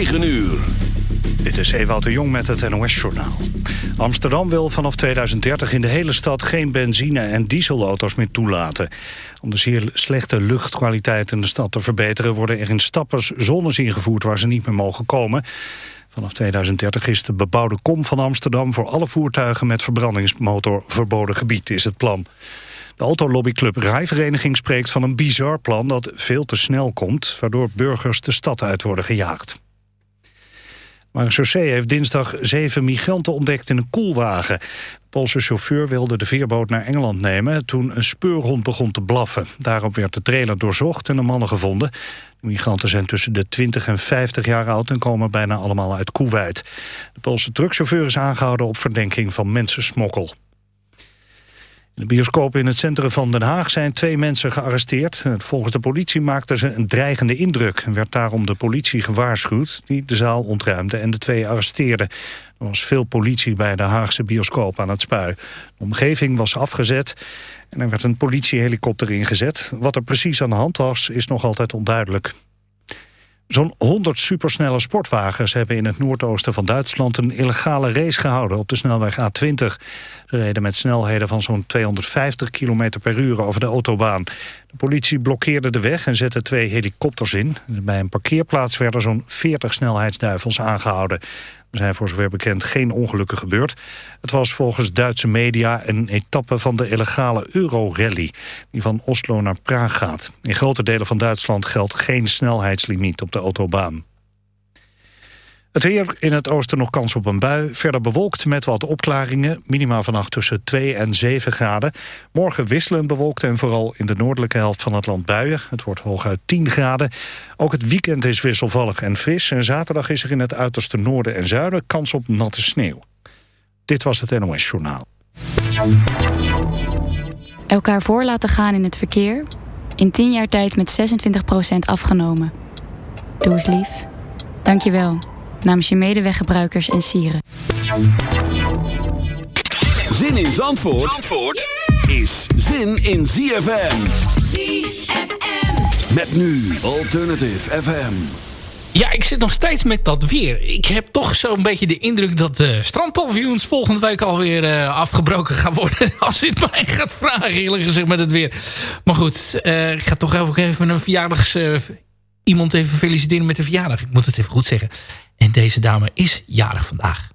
9 uur. Dit is Ewout de Jong met het NOS-journaal. Amsterdam wil vanaf 2030 in de hele stad geen benzine- en dieselauto's meer toelaten. Om de zeer slechte luchtkwaliteit in de stad te verbeteren... worden er in stappers zones ingevoerd waar ze niet meer mogen komen. Vanaf 2030 is de bebouwde kom van Amsterdam... voor alle voertuigen met verbrandingsmotor verboden gebied, is het plan. De autolobbyclub Rijvereniging spreekt van een bizar plan... dat veel te snel komt, waardoor burgers de stad uit worden gejaagd. Maar chaussee heeft dinsdag zeven migranten ontdekt in een koelwagen. De Poolse chauffeur wilde de veerboot naar Engeland nemen... toen een speurhond begon te blaffen. Daarop werd de trailer doorzocht en de mannen gevonden. De migranten zijn tussen de 20 en 50 jaar oud... en komen bijna allemaal uit Kuwait. De Poolse truckchauffeur is aangehouden op verdenking van mensensmokkel. De bioscoop in het centrum van Den Haag zijn twee mensen gearresteerd. Volgens de politie maakten ze een dreigende indruk... en werd daarom de politie gewaarschuwd die de zaal ontruimde en de twee arresteerde. Er was veel politie bij de Haagse bioscoop aan het spui. De omgeving was afgezet en er werd een politiehelikopter ingezet. Wat er precies aan de hand was, is nog altijd onduidelijk. Zo'n 100 supersnelle sportwagens hebben in het noordoosten van Duitsland... een illegale race gehouden op de snelweg A20. Ze reden met snelheden van zo'n 250 km per uur over de autobaan. De politie blokkeerde de weg en zette twee helikopters in. Bij een parkeerplaats werden zo'n 40 snelheidsduivels aangehouden. Er zijn voor zover bekend geen ongelukken gebeurd. Het was volgens Duitse media een etappe van de illegale Euro-rally... die van Oslo naar Praag gaat. In grote delen van Duitsland geldt geen snelheidslimiet op de autobaan. Het weer in het oosten nog kans op een bui. Verder bewolkt met wat opklaringen. Minima vannacht tussen 2 en 7 graden. Morgen wisselend bewolkt en vooral in de noordelijke helft van het land buien. Het wordt hooguit 10 graden. Ook het weekend is wisselvallig en fris. En zaterdag is er in het uiterste noorden en zuiden kans op natte sneeuw. Dit was het NOS Journaal. Elkaar voor laten gaan in het verkeer. In 10 jaar tijd met 26% afgenomen. Doe eens lief. Dank je wel namens je medeweggebruikers en sieren. Zin in Zandvoort, Zandvoort is zin in ZFM. ZFM. Met nu Alternative FM. Ja, ik zit nog steeds met dat weer. Ik heb toch zo'n beetje de indruk dat de strandpaviljoens volgende week alweer uh, afgebroken gaan worden. Als u het mij gaat vragen, eerlijk gezegd, met het weer. Maar goed, uh, ik ga toch ook even een verjaardags... Uh, iemand even feliciteren met de verjaardag. Ik moet het even goed zeggen. En deze dame is jarig vandaag.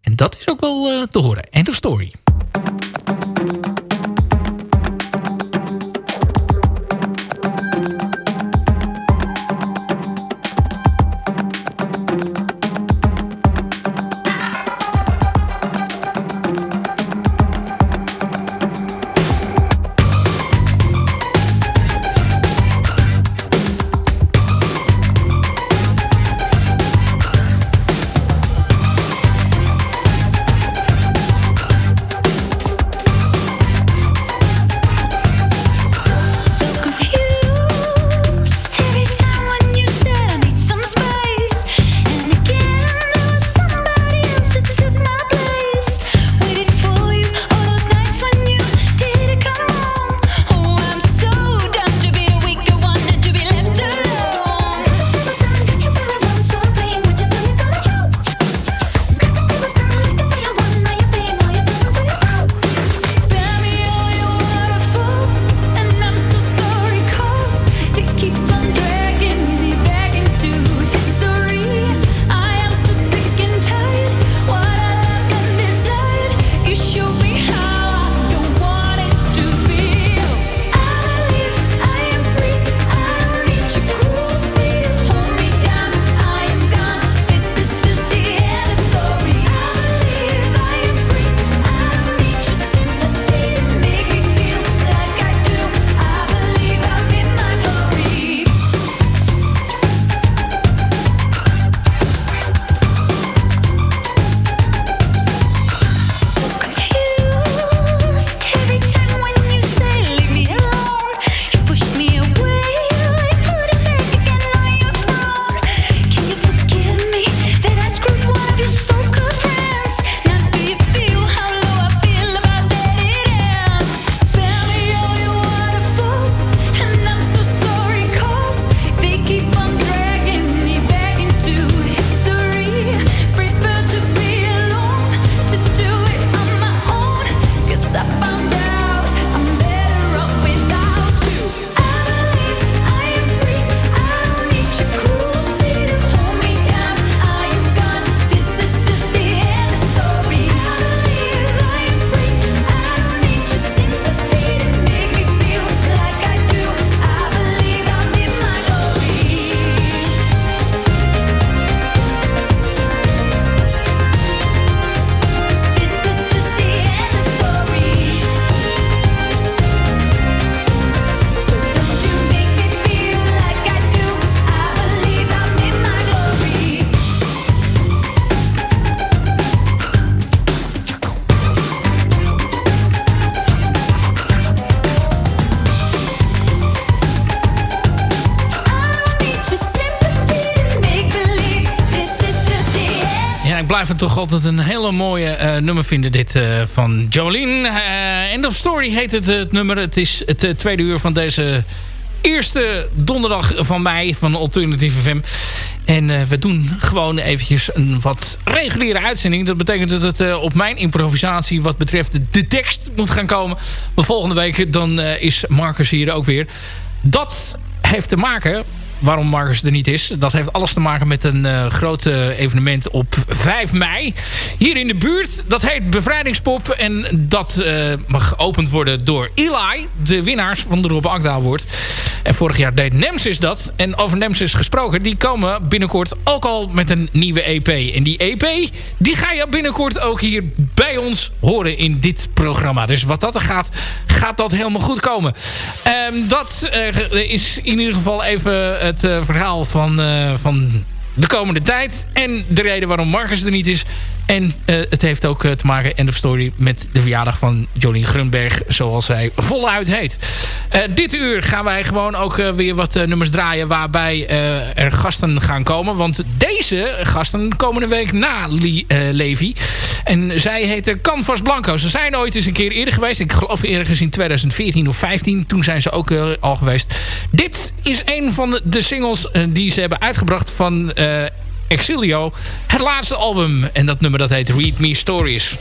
En dat is ook wel uh, te horen. End of story. Blijf het toch altijd een hele mooie nummer vinden, dit van Jolene. End of Story heet het, het nummer. Het is het tweede uur van deze eerste donderdag van mei van Alternative FM. En uh, we doen gewoon eventjes een wat reguliere uitzending. Dat betekent dat het uh, op mijn improvisatie wat betreft de tekst moet gaan komen. Maar volgende week dan uh, is Marcus hier ook weer. Dat heeft te maken waarom Marcus er niet is. Dat heeft alles te maken met een uh, groot evenement op 5 mei. Hier in de buurt. Dat heet Bevrijdingspop. En dat uh, mag geopend worden door Eli. De winnaars van de Rob Agda Award. En vorig jaar deed Nemesis dat. En over Nemesis gesproken. Die komen binnenkort ook al met een nieuwe EP. En die EP die ga je binnenkort ook hier bij ons horen in dit programma. Dus wat dat er gaat, gaat dat helemaal goed komen. Um, dat is in ieder geval even het uh, verhaal van, uh, van de komende tijd. En de reden waarom Marcus er niet is. En uh, het heeft ook uh, te maken, end of story, met de verjaardag van Jolien Grunberg. Zoals zij voluit heet. Uh, dit uur gaan wij gewoon ook weer wat nummers draaien waarbij er gasten gaan komen. Want deze gasten komende week na Lee, Levi. En zij heten Canvas Blanco. Ze zijn ooit eens een keer eerder geweest. Ik geloof ergens in 2014 of 15. Toen zijn ze ook al geweest. Dit is een van de singles die ze hebben uitgebracht van Exilio. Het laatste album. En dat nummer dat heet Read Me Stories.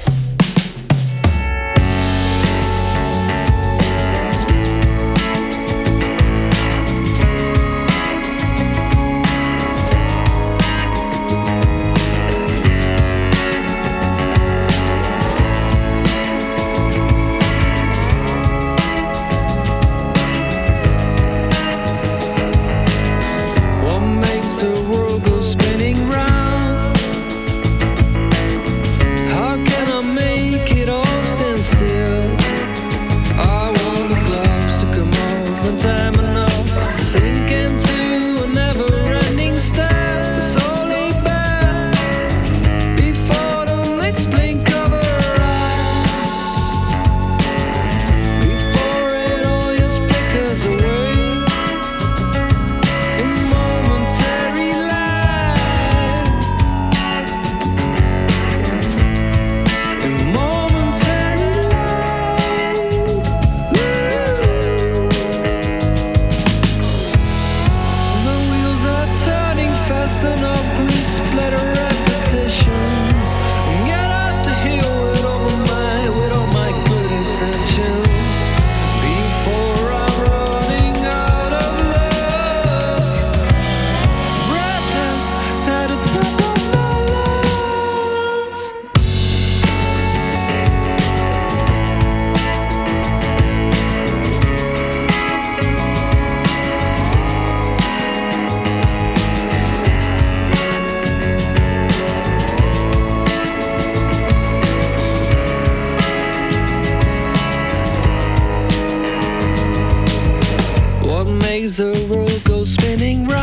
makes the world go spinning round.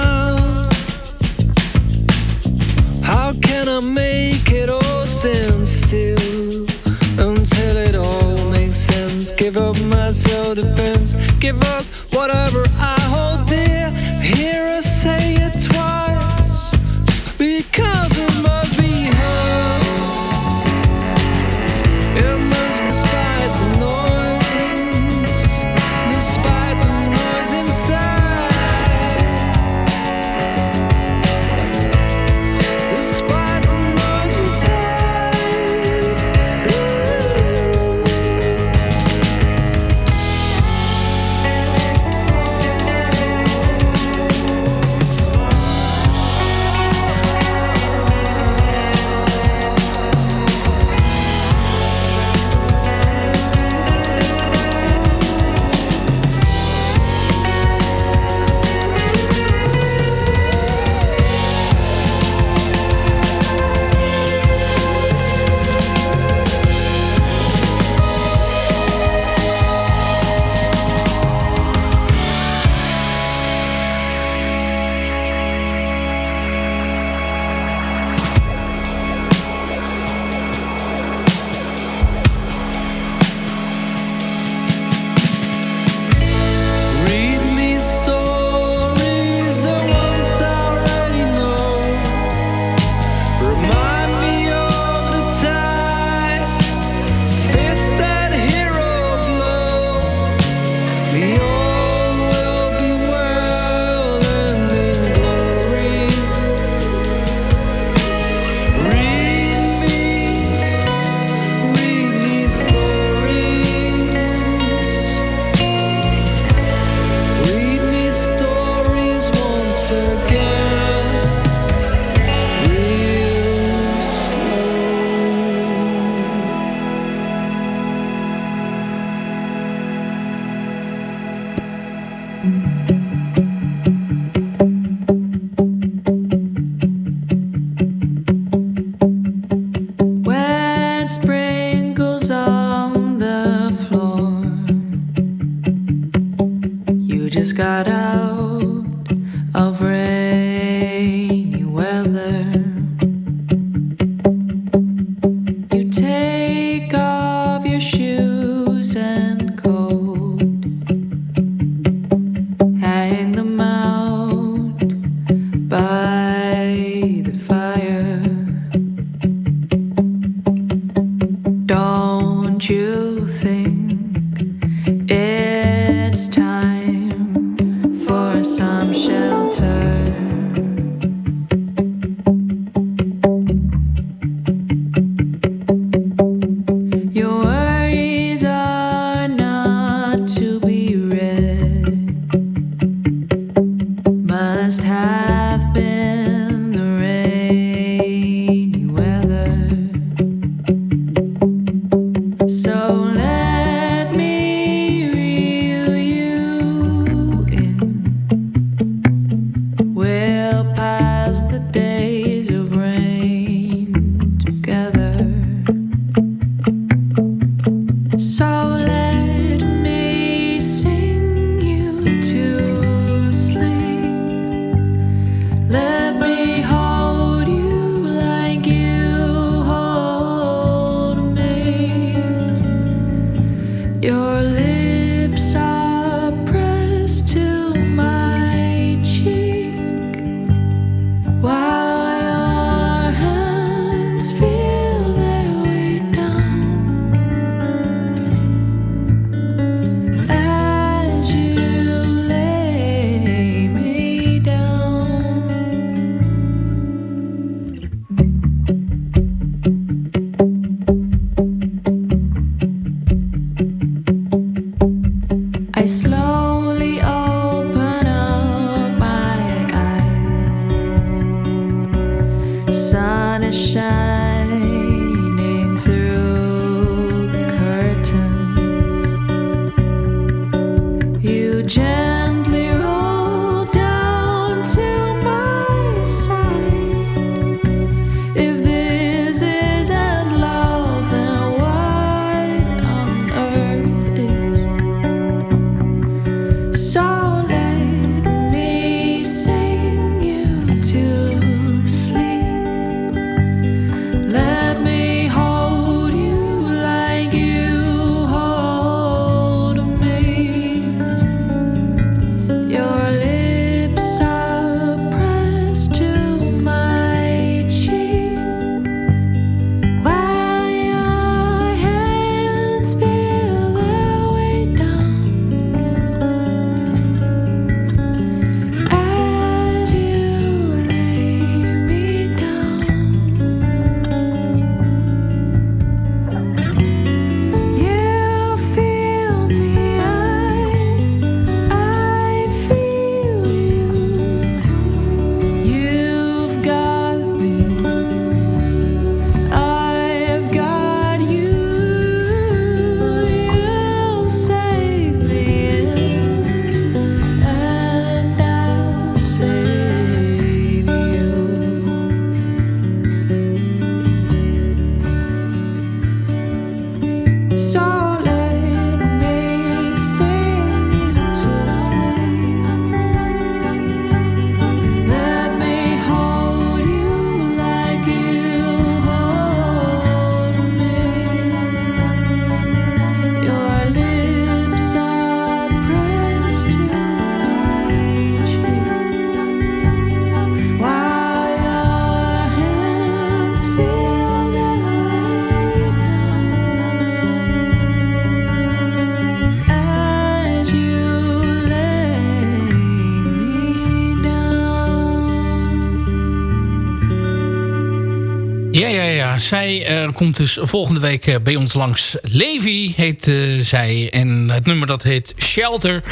Komt dus volgende week uh, bij ons langs. Levi heet uh, zij. En het nummer dat heet Shelter.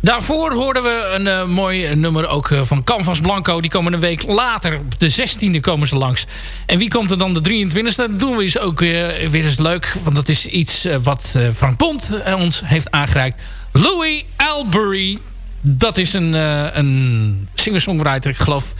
Daarvoor hoorden we een mooi nummer ook van Canvas Blanco. Die komen een week later. Op de 16e komen ze langs. En wie komt er dan de 23e? Dat doen we eens ook weer eens leuk. Want dat is iets wat Frank Pont ons heeft aangereikt. Louis Albury. Dat is een, een singer-songwriter. Ik geloof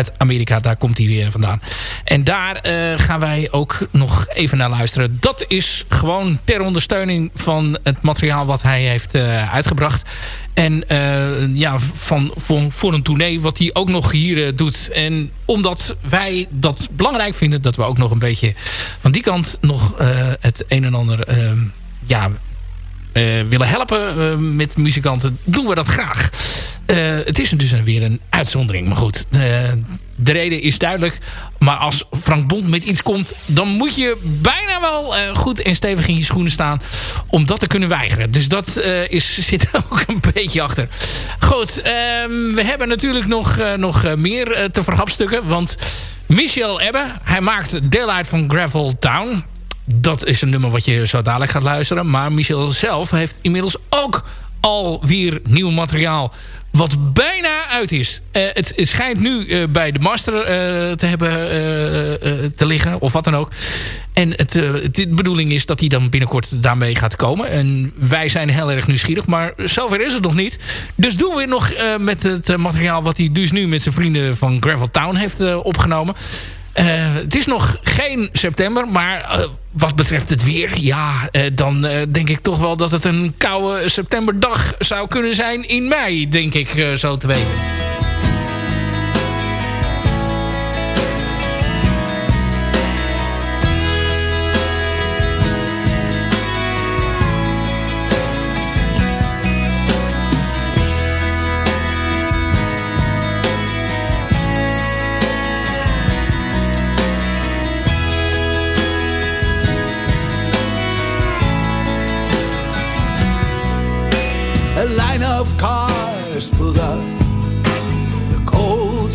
uit Amerika. Daar komt hij weer vandaan. En daar uh, gaan wij ook nog even naar luisteren. Dat is gewoon ter ondersteuning van het materiaal wat hij heeft uh, uitgebracht. En uh, ja, van, voor, voor een tournee wat hij ook nog hier doet. En omdat wij dat belangrijk vinden... dat we ook nog een beetje van die kant nog het een en ander... ja, willen helpen met muzikanten, doen we dat graag. Het is dus weer een uitzondering. Maar goed, de reden is duidelijk. Maar als Frank Bond met iets komt... dan moet je bijna wel goed en stevig in je schoenen staan... om dat te kunnen weigeren. Dus dat is, zit er ook een beetje achter. Goed, ehm, we hebben natuurlijk nog, nog meer te verhapstukken. Want Michel Ebbe, hij maakt deel uit van Gravel Town dat is een nummer wat je zo dadelijk gaat luisteren. Maar Michel zelf heeft inmiddels ook alweer nieuw materiaal wat bijna uit is. Uh, het, schijnt nu uh, bij de master uh, te hebben te liggen. Of wat dan ook. En het, de bedoeling is dat hij dan binnenkort daarmee gaat komen. En wij zijn heel erg nieuwsgierig. Maar zover is het nog niet. Dus doen we nog met het materiaal wat hij dus nu met zijn vrienden van Gravel Town heeft opgenomen. Uh, het is nog geen september, maar uh, wat betreft het weer... ja, uh, dan denk ik toch wel dat het een koude septemberdag zou kunnen zijn in mei, denk ik zo te weten.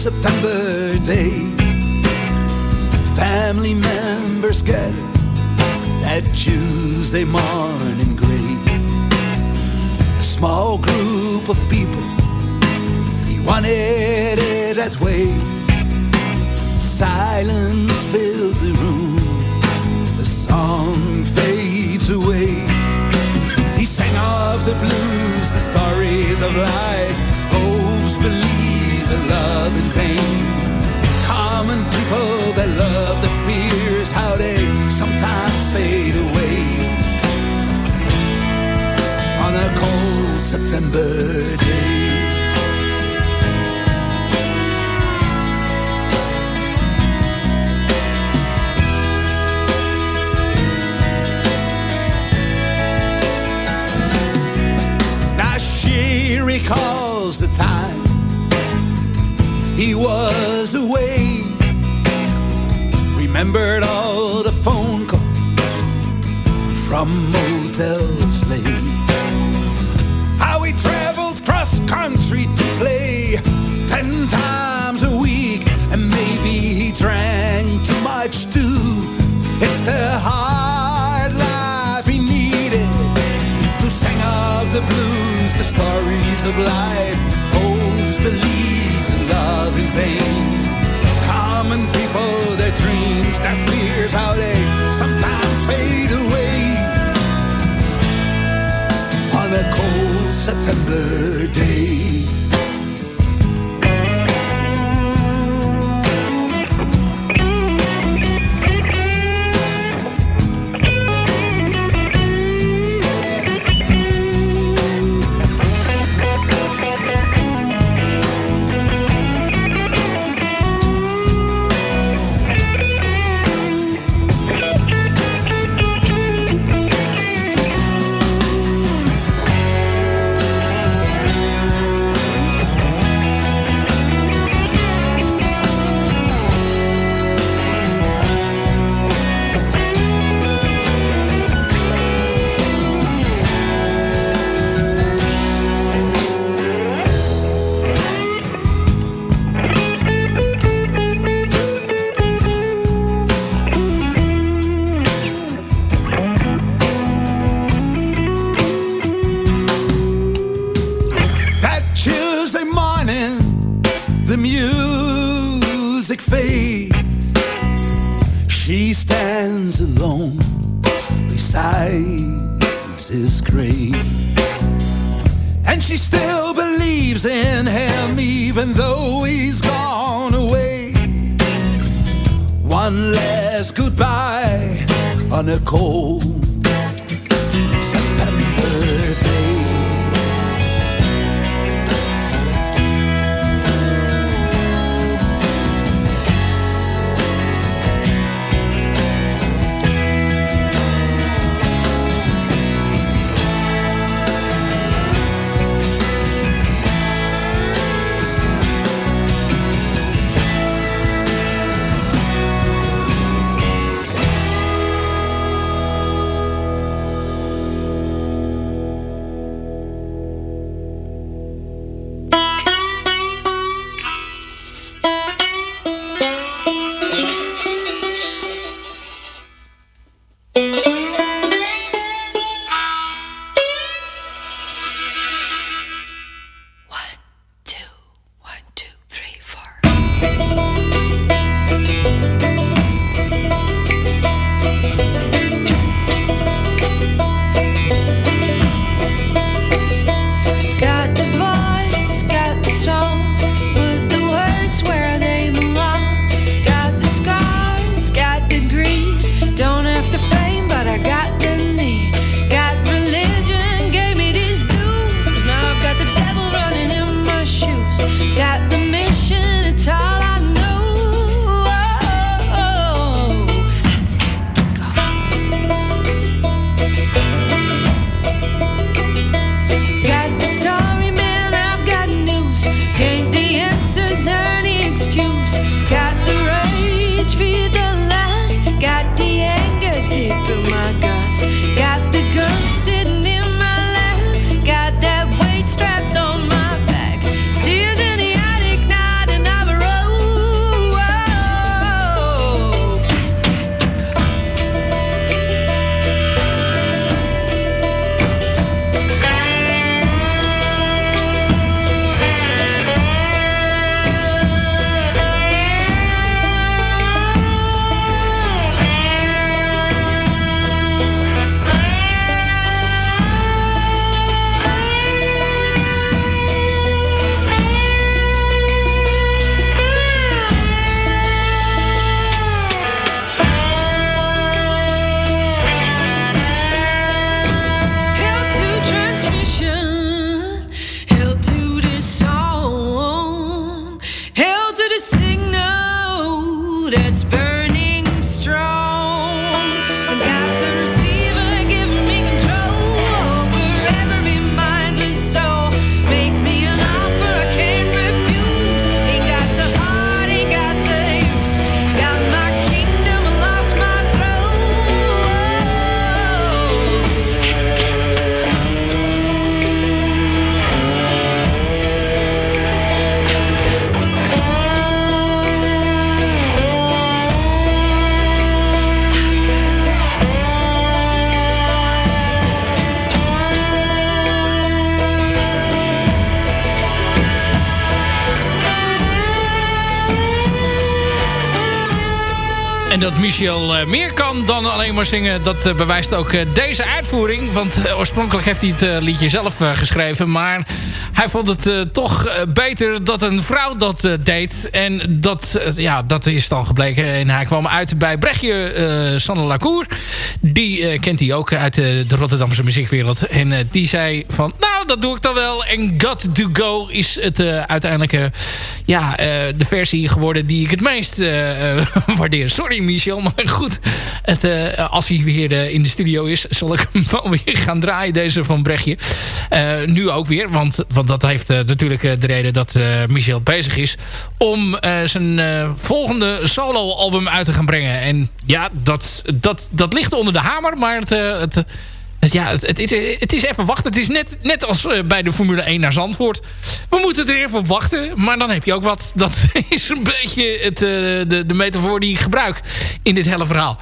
September day. Family members gather that Tuesday morning gray. A small group of people, he wanted it that way. Silence fills the room, the song fades away. He sang of the blues, the stories of life, Day. Now she recalls the time he was away. Remembered all the phone calls from motels country to play ten times a week, and maybe he drank too much too. It's the hard life he needed to sing of the blues, the stories of life, Uh, meer kan dan alleen maar zingen... dat uh, bewijst ook uh, deze uitvoering. Want oorspronkelijk heeft hij het liedje zelf geschreven. Maar hij vond het toch beter dat een vrouw dat deed. En dat, ja, dat is dan gebleken. En hij kwam uit bij Brechtje Sanne Lacour. Die kent hij ook uit de Rotterdamse muziekwereld. En die zei van... dat doe ik dan wel. En Got To Go is het uiteindelijke... ja, de versie geworden die ik het meest waardeer. Sorry Michel. Maar goed, het, uh, als hij weer uh, in de studio is... zal ik hem wel weer gaan draaien, deze van Brechtje. Uh, nu ook weer, want, want dat heeft natuurlijk de reden dat Michel bezig is... om zijn volgende solo-album uit te gaan brengen. En ja, dat, dat, dat ligt onder de hamer, maar het... het ja, het, het, is even wachten. Het is net, net als bij de Formule 1 naar Zandvoort. We moeten er even op wachten. Maar dan heb je ook wat. Dat is een beetje het, de, de metafoor die ik gebruik in dit hele verhaal.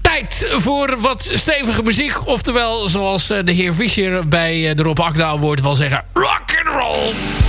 Tijd voor wat stevige muziek. Oftewel, zoals de heer Fischer bij de Rob Akda wordt wel zeggen... Rock and roll!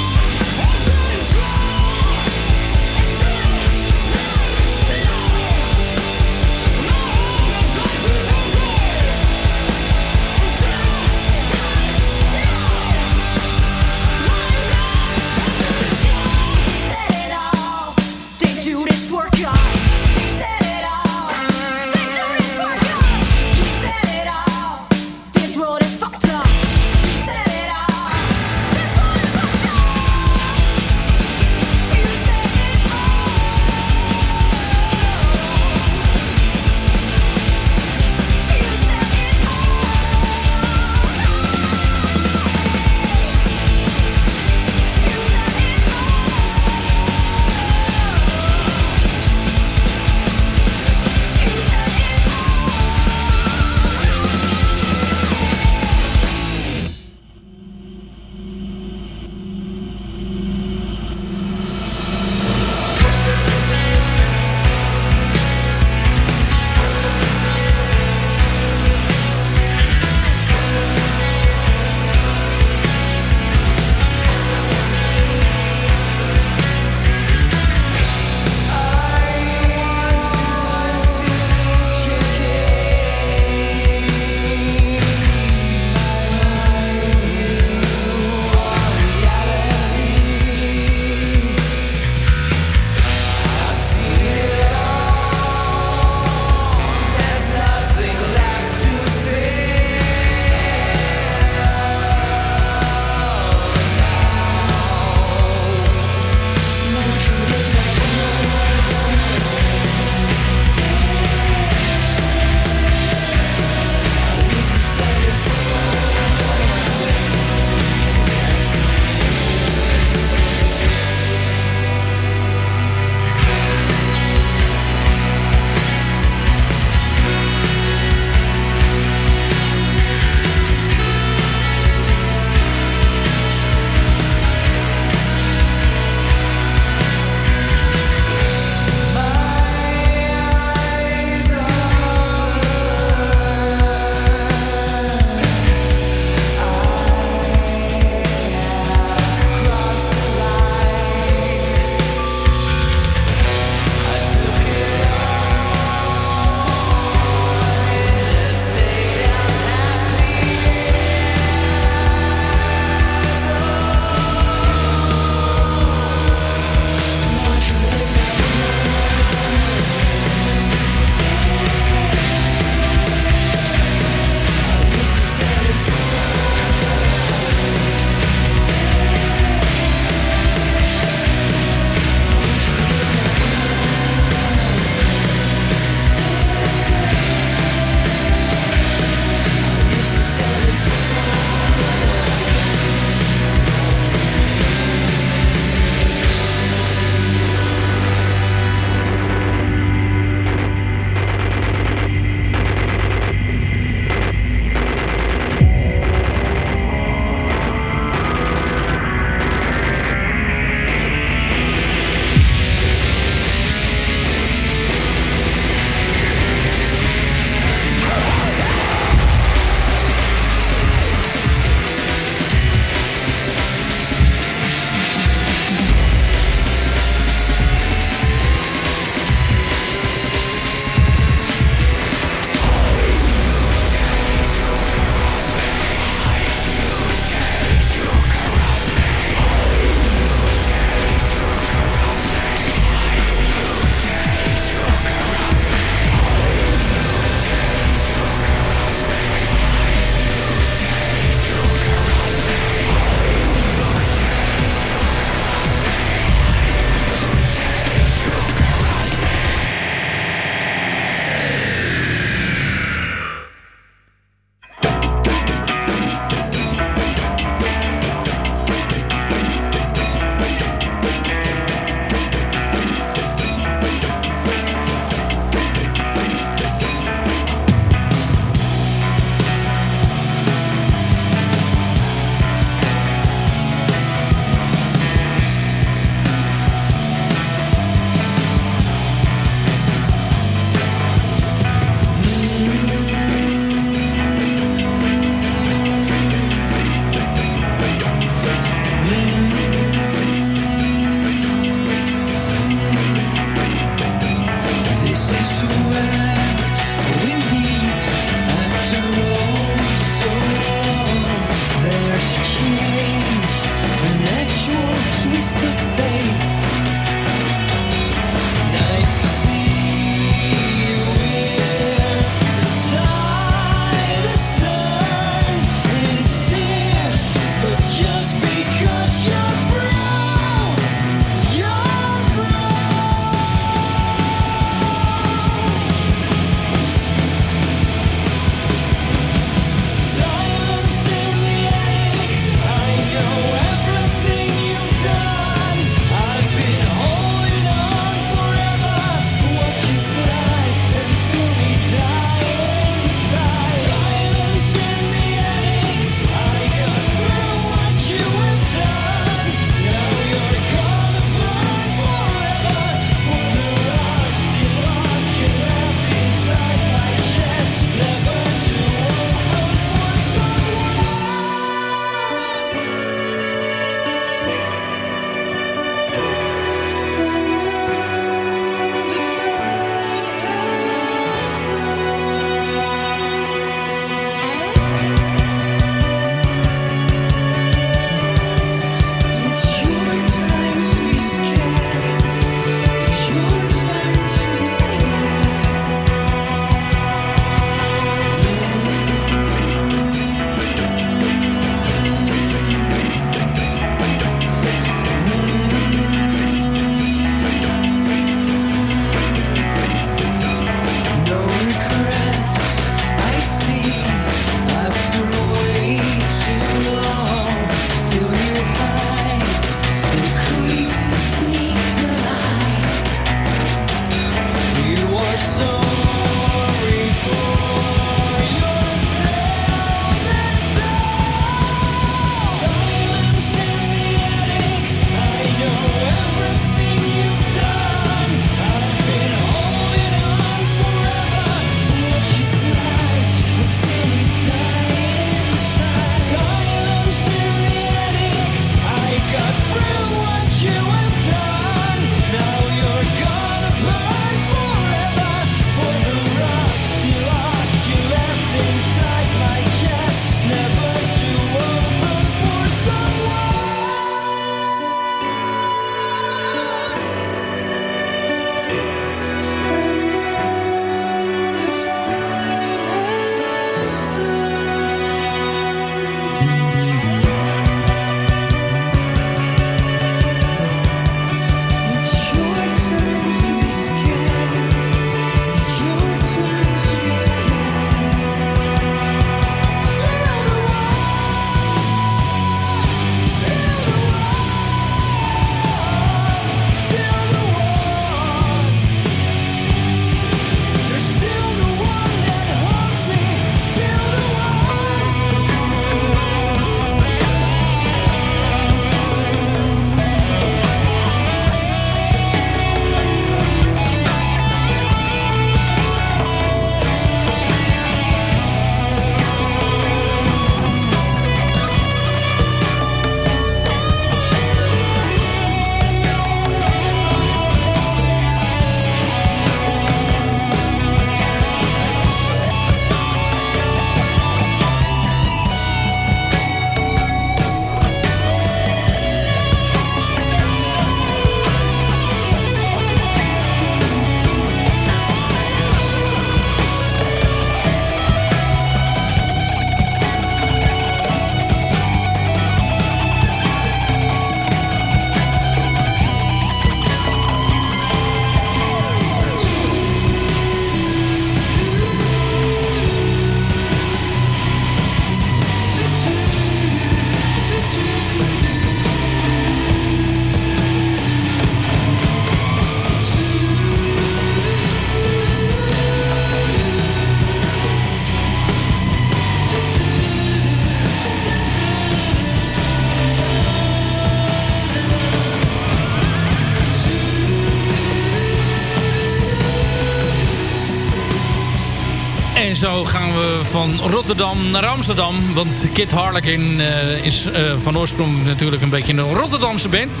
Zo gaan we van Rotterdam naar Amsterdam. Want Kit Harlequin uh, is uh, van oorsprong natuurlijk een beetje een Rotterdamse band.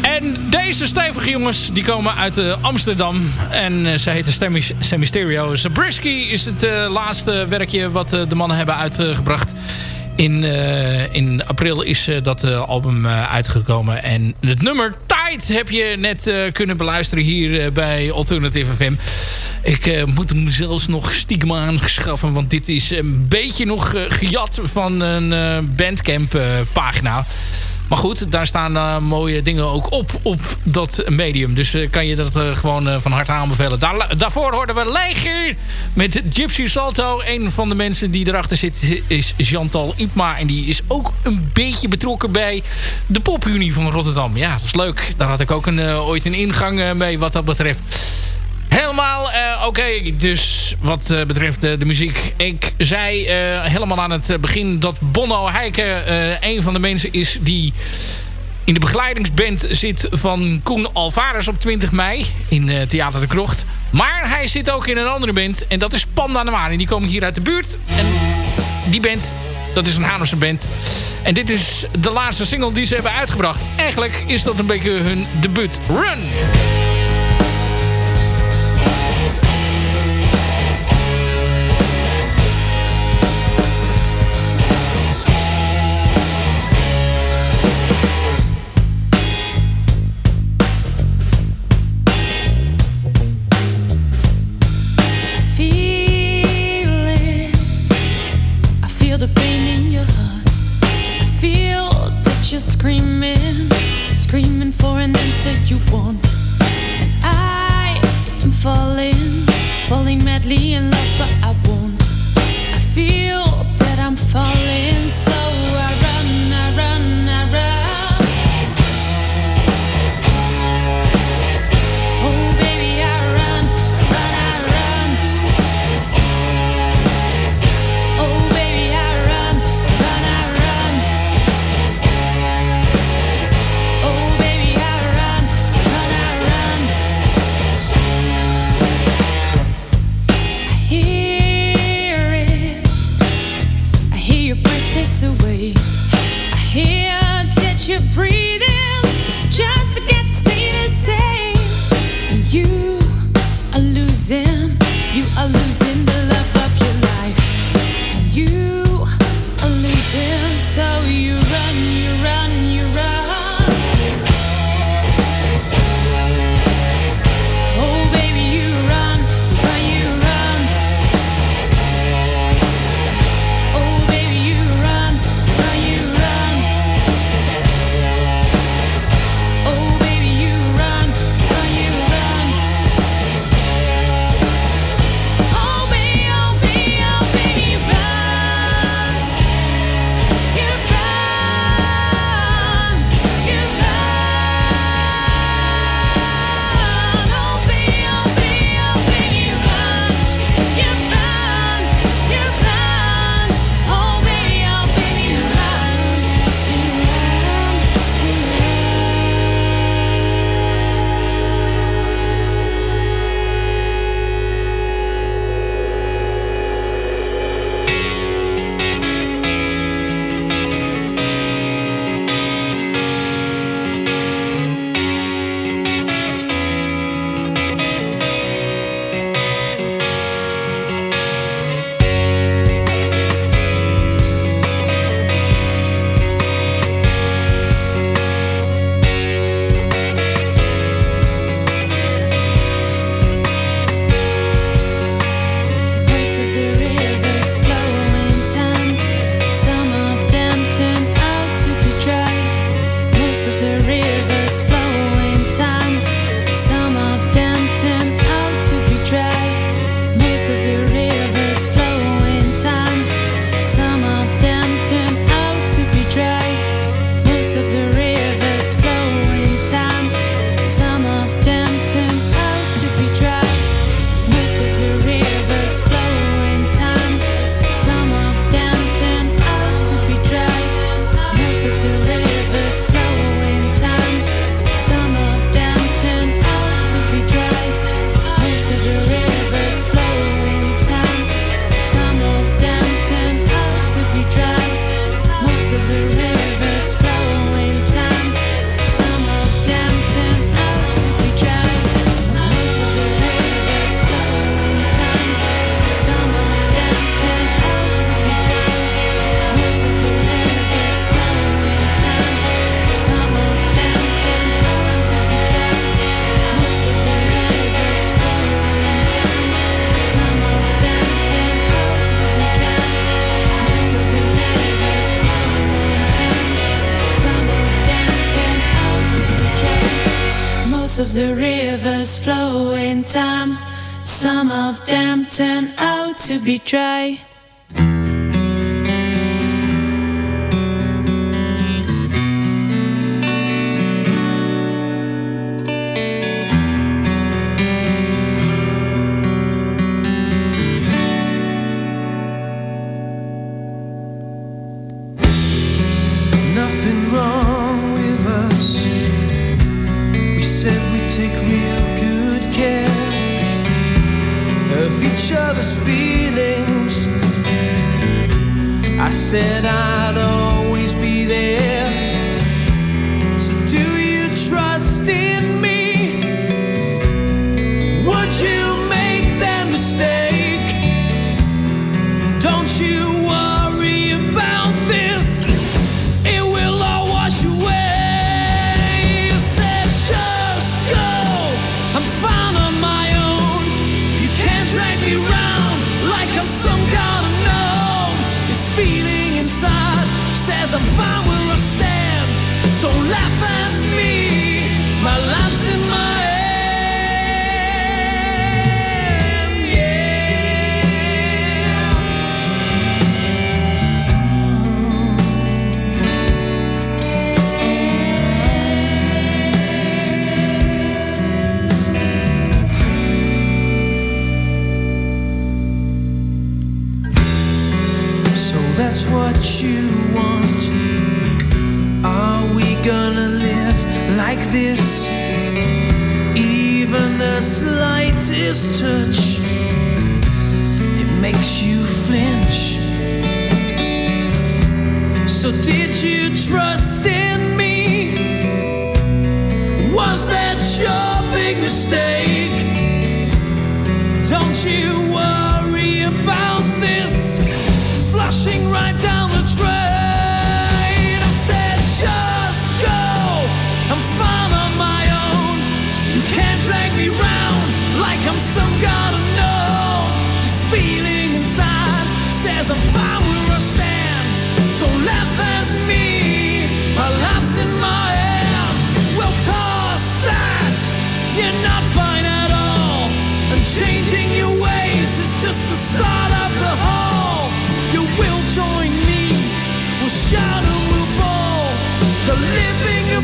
En deze stevige jongens die komen uit uh, Amsterdam. En ze heten Semisterio. Zabriskie is het laatste werkje wat de mannen hebben uitgebracht. In, in april is dat album uitgekomen. En het nummer Tide heb je net kunnen beluisteren hier bij Alternative FM. Ik uh, moet hem zelfs nog stiekem aanschaffen. Want dit is een beetje nog uh, gejat van een uh, Bandcamp pagina. Maar goed, daar staan mooie dingen ook op op dat medium. Dus kan je dat gewoon van harte aanbevelen. Daar, daarvoor hoorden we Leger met Gypsy Salto. Een van de mensen die erachter zit is Chantal Ipma. En die is ook een beetje betrokken bij de popunie van Rotterdam. Ja, dat is leuk. Daar had ik ook een, ooit een ingang mee wat dat betreft. Helemaal uh, oké. Dus wat uh, betreft uh, de muziek. Ik zei helemaal aan het begin dat Bono Heike een van de mensen is die in de begeleidingsband zit van Koen Alvarez op 20 mei in Theater de Krocht. Maar hij zit ook in een andere band en dat is Panda. En die komen hier uit de buurt. En die band, dat is een Haarlemse band. En dit is de laatste single die ze hebben uitgebracht. Eigenlijk is dat een beetje hun debuut. Run!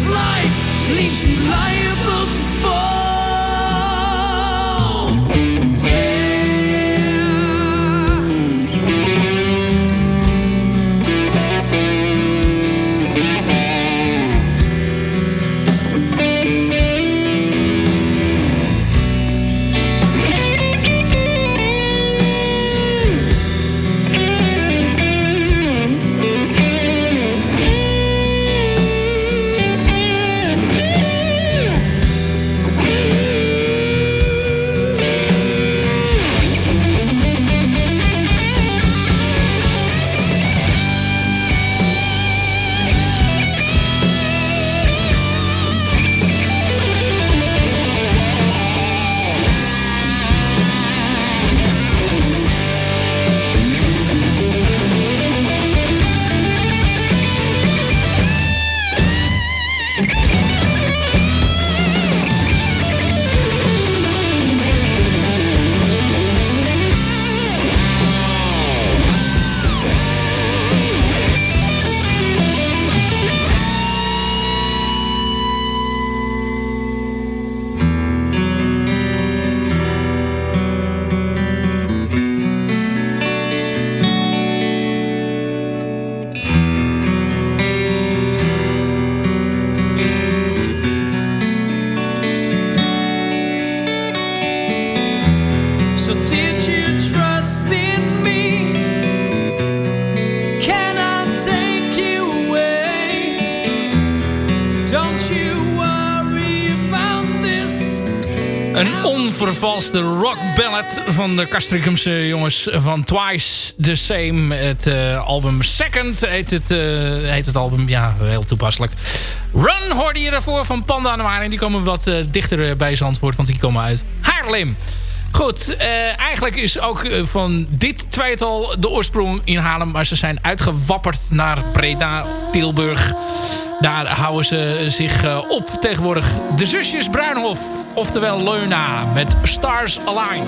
life leaves you liable to fall. De rock ballad van de Castricumse jongens van Twice the Same. Het uh, album Second heet het, uh, heet het album. Ja, heel toepasselijk. Run hoorde je daarvoor van Panda Noir. En die komen wat uh, dichter bij Zandvoort, want die komen uit Haarlem. Goed, eigenlijk is ook van dit tweetal de oorsprong in Haarlem. Maar ze zijn uitgewapperd naar Breda, Tilburg. Daar houden ze zich op tegenwoordig. De zusjes Bruinhof Oftewel Leuna met Stars Align.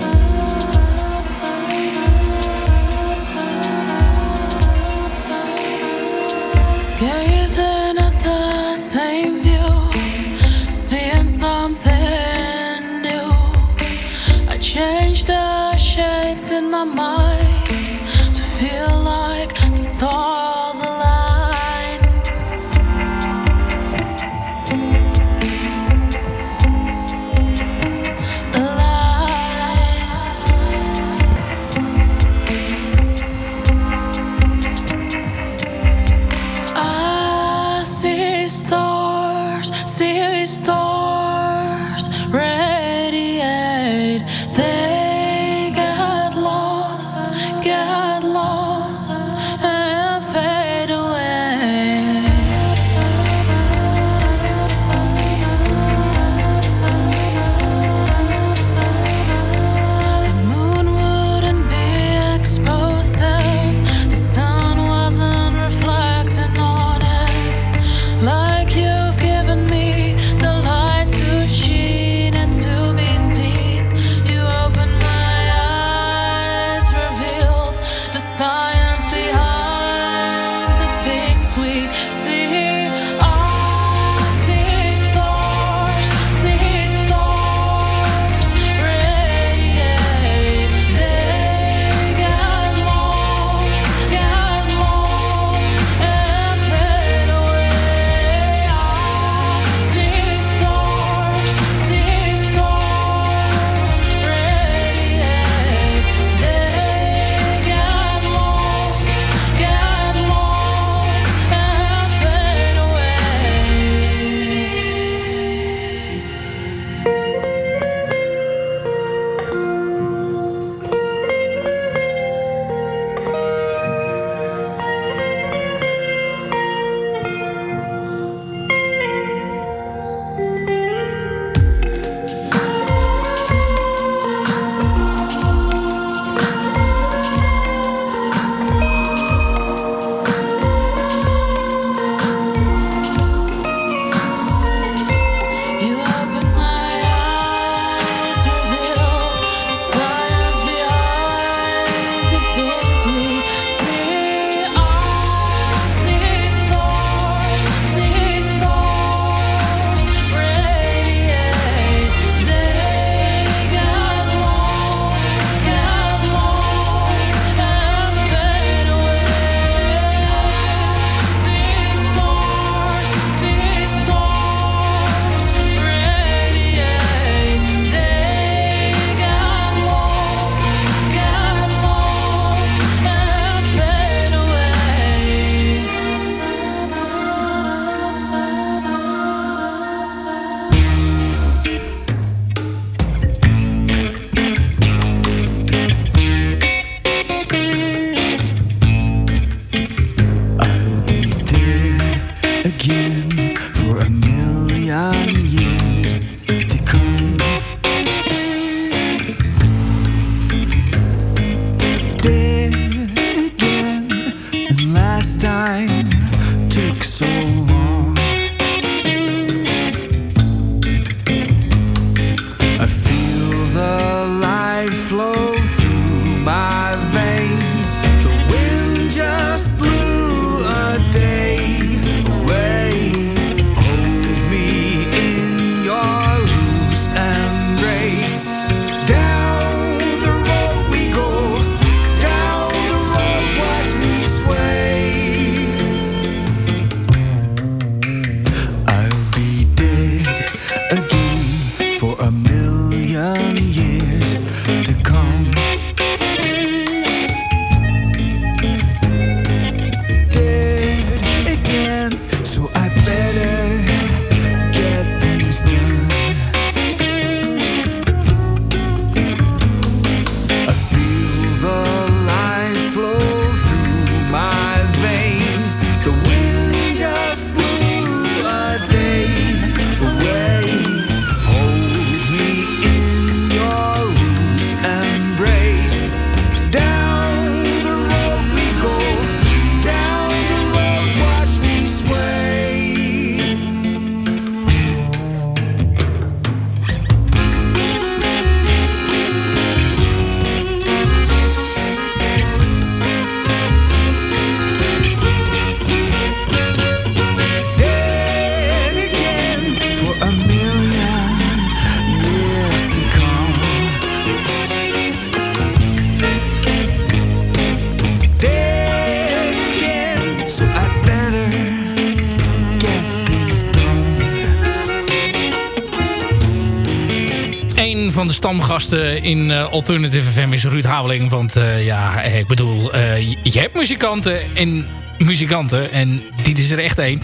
Stamgasten in Alternative FM is Ruud Haveling. Want ja, ik bedoel, je hebt muzikanten en muzikanten. En dit is er echt één.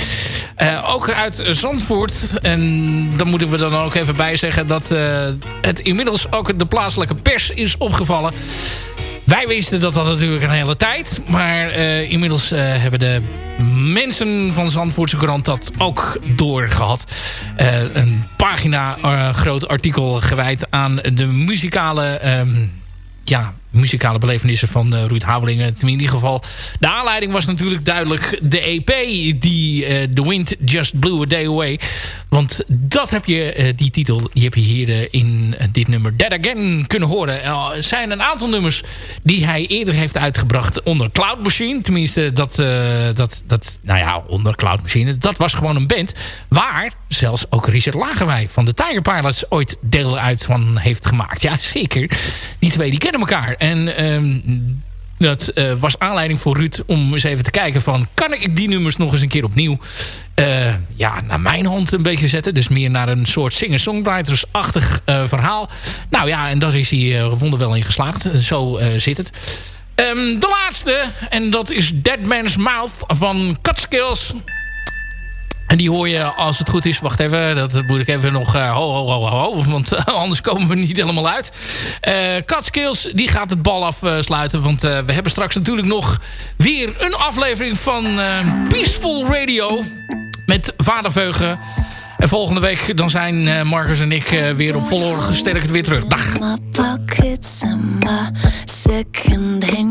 ook uit Zandvoort. En dan moeten we dan ook even bij zeggen dat het inmiddels ook de plaatselijke pers is opgevallen. Wij wisten dat dat natuurlijk een hele tijd. Maar uh, inmiddels uh, hebben de mensen van Zandvoortse krant dat ook doorgehad. Uh, een pagina groot artikel gewijd aan de muzikale... Um, ja, muzikale belevenissen van uh, Ruud Houwelingen. In ieder geval, de aanleiding was natuurlijk duidelijk de EP die uh, The Wind Just Blew a Day Away. Want dat heb je, uh, die titel, die heb je hier in dit nummer Dead Again kunnen horen. Er zijn een aantal nummers die hij eerder heeft uitgebracht onder Cloud Machine. Tenminste, dat, dat, dat nou ja, onder Cloud Machine. Dat was gewoon een band waar zelfs ook Richard Lagerwij van de Tiger Pilots ooit deel uit van heeft gemaakt. Ja, zeker. Die twee die kennen elkaar. En um, dat uh, was aanleiding voor Ruud om eens even te kijken van... kan ik die nummers nog eens een keer opnieuw uh, ja, naar mijn hand een beetje zetten. Dus meer naar een soort singer-songwriters-achtig uh, verhaal. Nou ja, en daar is hij wonderwel in geslaagd. Zo zit het. Um, de laatste, en dat is Dead Man's Mouth van Catskills... En die hoor je als het goed is. Wacht even, dat moet ik even nog... Uh, ho, ho, ho, ho, want uh, anders komen we niet helemaal uit. Uh, Catskills, die gaat het bal afsluiten. Want we hebben straks natuurlijk nog weer een aflevering van Peaceful Radio. Met Vaderveugen. En volgende week dan zijn uh, Marcus en ik uh, weer op volle gesterkt weer terug. Dag. My pockets and my second hand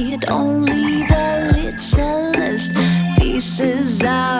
need only the littlest pieces out.